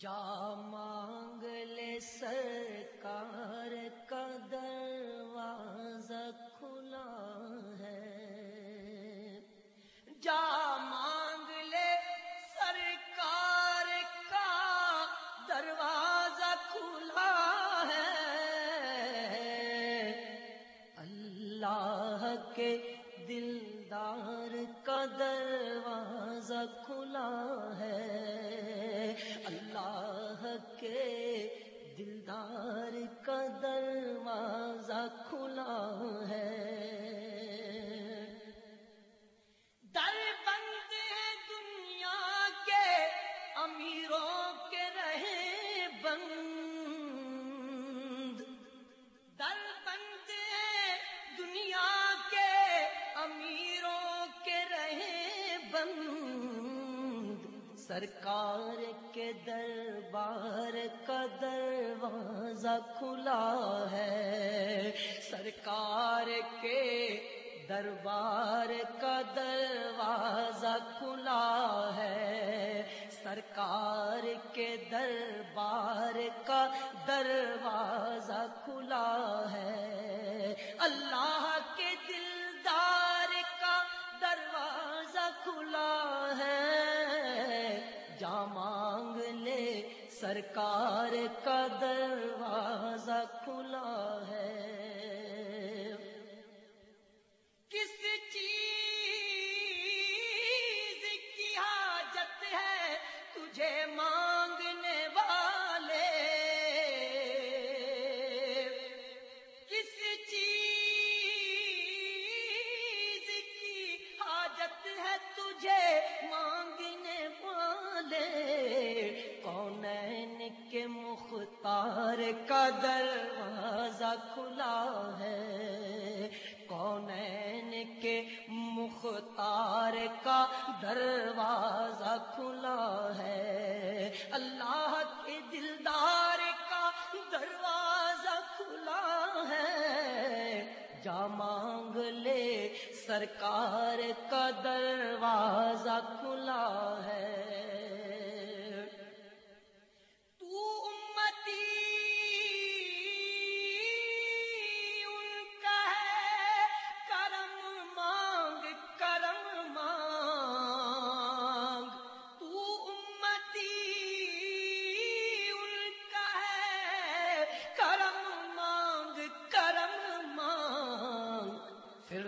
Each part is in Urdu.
جا مانگ لے سرکار کا دروازہ کھلا ہے۔ جا مانگ لے سرکار کا دروازہ کھلا ہے۔ اللہ کے دلدار کا دروازہ کھلا ہے۔ کے سرکار کے دربار کا دروازہ کھلا ہے۔ سرکار کے دربار کا دروازہ کھلا ہے۔ سرکار کے دربار کا دروازہ کھلا ہے۔ اللہ جا مانگ لے سرکار کا دروازہ کھلا ہے۔ مختار کا دروازہ کھلا ہے۔ کون کے مختار کا دروازہ کھلا ہے۔ اللہ کے دلدار کا دروازہ کھلا ہے۔ جا مانگ لے سرکار کا دروازہ کھلا ہے۔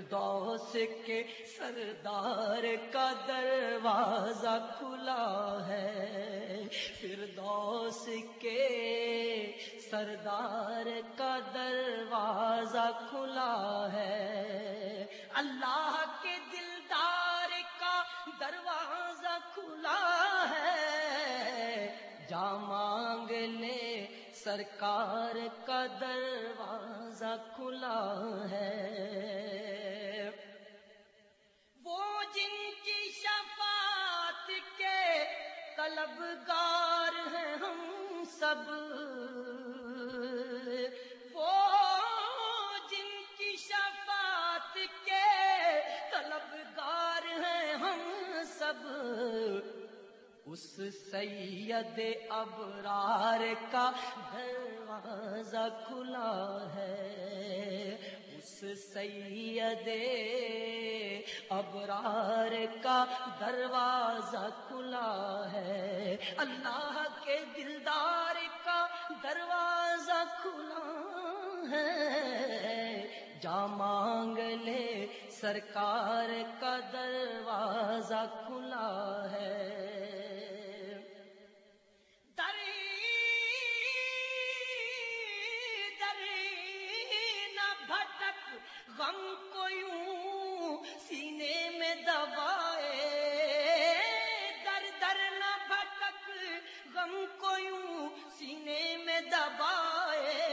فردوس کے سردار کا دروازہ کھلا ہے۔ فردوس کے سردار کا دروازہ کھلا ہے۔ اللہ کے دلدار کا دروازہ کھلا ہے۔ جا مانگ لے سرکار کا دروازہ کھلا ہے۔ سید ابرار کا دروازہ کھلا ہے۔ اس سید ابرار کا دروازہ کھلا ہے۔ اللہ کے دلدار کا دروازہ کھلا ہے۔ جا مانگ لے سرکار کا دروازہ کھلا ہے۔ غم کو یوں سینے میں دبائے، در در نہ بھٹک، غم کو یوں سینے میں دبائے۔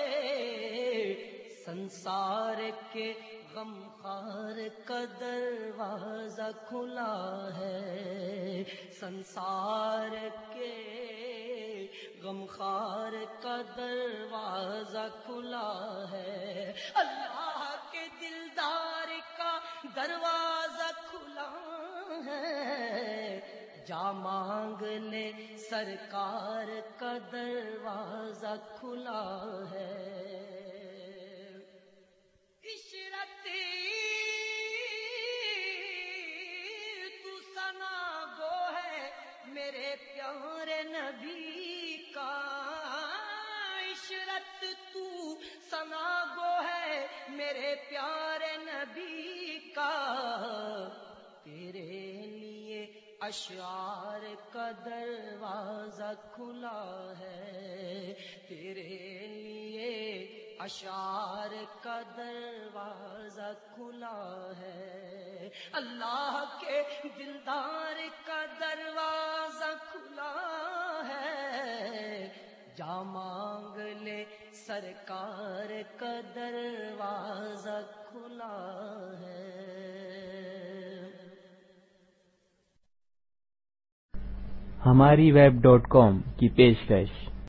سنسار کے غم خار کا دروازہ کھلا ہے۔ سنسار کے غم خار کا دروازہ کھلا ہے۔ اللہ دلدار کا دروازہ کھلا ہے۔ جا مانگ لے سرکار کا دروازہ کھلا ہے۔ ہے میرے پیارے نبی کا، تیرے لیے اشعار کا دروازہ کھلا ہے۔ تیرے لیے اشعار کا دروازہ کھلا ہے۔ اللہ کے دلدار کا دروازہ کھلا ہے۔ جا مانگ لے سرکار کا دروازہ کھلا ہے۔ ہماری ویب ڈاٹ کام کی پیشکش۔